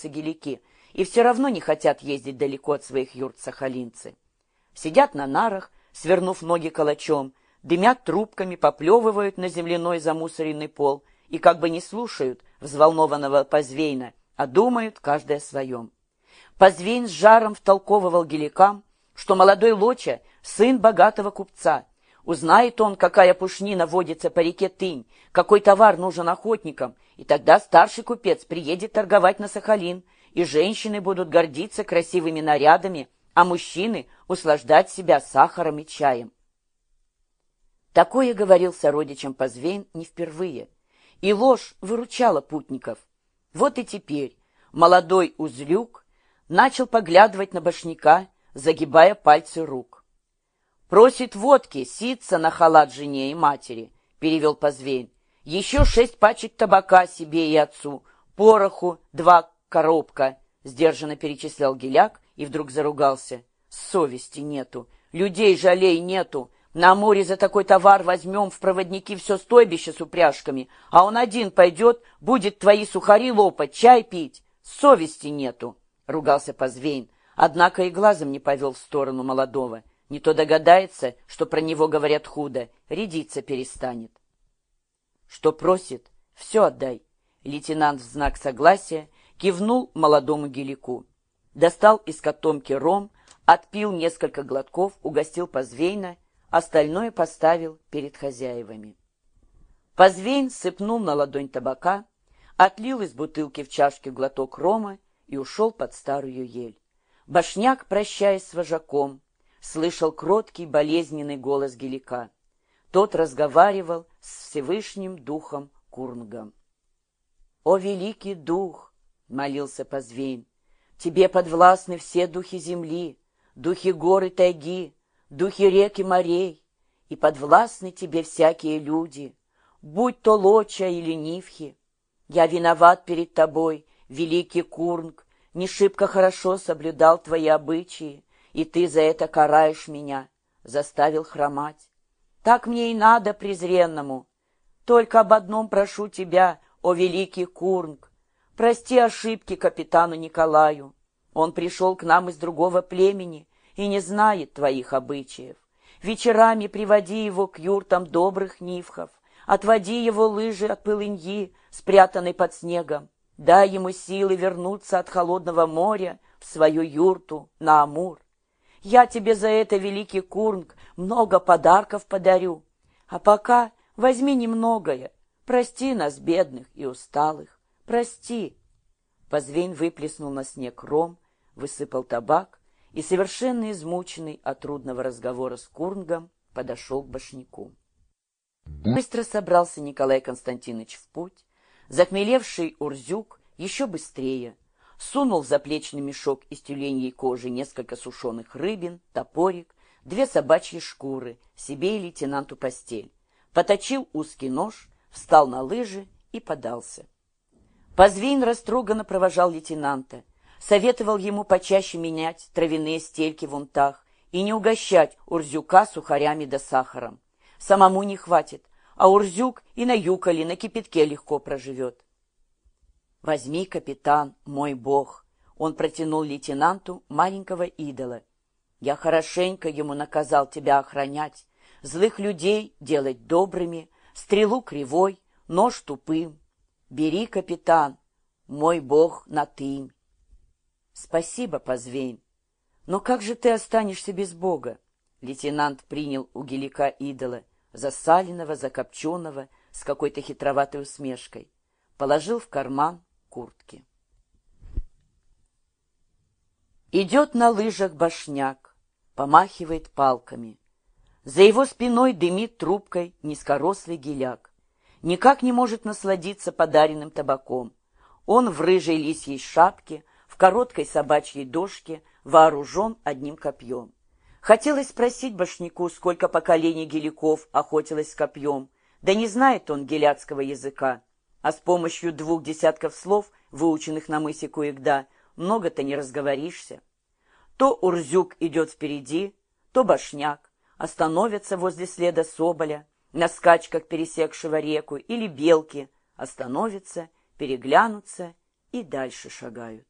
уроженцы-гелики и все равно не хотят ездить далеко от своих юрт сахалинцы. Сидят на нарах, свернув ноги калачом, дымят трубками, поплевывают на земляной замусоренный пол и как бы не слушают взволнованного Позвейна, а думают каждый о своем. Позвейн с жаром втолковывал геликам, что молодой Лоча — сын богатого купца. Узнает он, какая пушнина водится по реке Тынь, какой товар нужен охотникам, и тогда старший купец приедет торговать на Сахалин, и женщины будут гордиться красивыми нарядами, а мужчины — услаждать себя сахаром и чаем. Такое говорил сородичам Позвейн не впервые, и ложь выручала путников. Вот и теперь молодой узлюк начал поглядывать на башняка, загибая пальцы рук. «Просит водки, ситься на халат жене и матери», — перевел Позвейн. «Еще шесть пачек табака себе и отцу, пороху, два коробка», — сдержанно перечислял Геляк и вдруг заругался. «Совести нету, людей жалей нету, на море за такой товар возьмем в проводники все стойбище с упряжками, а он один пойдет, будет твои сухари лопать, чай пить. Совести нету, — ругался Позвейн, однако и глазом не повел в сторону молодого. Не то догадается, что про него говорят худо, рядиться перестанет. Что просит, все отдай. Лейтенант в знак согласия кивнул молодому гелику. Достал из котомки ром, отпил несколько глотков, угостил Позвейна — остальное поставил перед хозяевами. Позвейн сыпнул на ладонь табака, отлил из бутылки в чашке глоток рома и ушел под старую ель. Башняк, прощаясь с вожаком, слышал кроткий болезненный голос гелика. Тот разговаривал с Всевышним Духом Курнгом. «О, великий Дух!» — молился Позвейн. «Тебе подвластны все духи земли, духи горы тайги, духи рек и морей, и подвластны тебе всякие люди, будь то Лоча или Нивхи. Я виноват перед тобой, великий Курнг, не шибко хорошо соблюдал твои обычаи, и ты за это караешь меня, заставил хромать. Так мне и надо презренному. Только об одном прошу тебя, о великий Курнг, прости ошибки капитану Николаю. Он пришел к нам из другого племени, и не знает твоих обычаев. Вечерами приводи его к юртам добрых нивхов, отводи его лыжи от пылыньи, спрятанной под снегом. Дай ему силы вернуться от холодного моря в свою юрту на Амур. Я тебе за это, великий Курнг, много подарков подарю. А пока возьми немногое, прости нас, бедных и усталых, прости. Позвень выплеснул на снег ром, высыпал табак, и, совершенно измученный от трудного разговора с Курнгом, подошел к башняку. Быстро собрался Николай Константинович в путь. Захмелевший Урзюк еще быстрее сунул в заплечный мешок из тюленьей кожи несколько сушеных рыбин, топорик, две собачьи шкуры, себе и лейтенанту постель, поточил узкий нож, встал на лыжи и подался. Позвейн растроганно провожал лейтенанта, советовал ему почаще менять травяные стельки в унтах и не угощать Урзюка сухарями да сахаром. Самому не хватит, а Урзюк и на юколе, на кипятке легко проживет. «Возьми, капитан, мой бог!» Он протянул лейтенанту маленького идола. «Я хорошенько ему наказал тебя охранять, злых людей делать добрыми, стрелу кривой, нож тупым. Бери, капитан, мой бог на ты Спасибо, Позвейн. Но как же ты останешься без Бога? Лейтенант принял у гелика идола, засаленного, закопченного, с какой-то хитроватой усмешкой. Положил в карман куртки. Идет на лыжах башняк, помахивает палками. За его спиной дымит трубкой низкорослый геляк. Никак не может насладиться подаренным табаком. Он в рыжей лисьей шапке, в короткой собачьей дошке, вооружен одним копьем. Хотелось спросить башняку, сколько поколений геликов охотилось копьем, да не знает он геляцкого языка, а с помощью двух десятков слов, выученных на мысе Куегда, много-то не разговоришься. То Урзюк идет впереди, то башняк, остановятся возле следа соболя, на скачках пересекшего реку, или белки, остановятся, переглянутся и дальше шагают.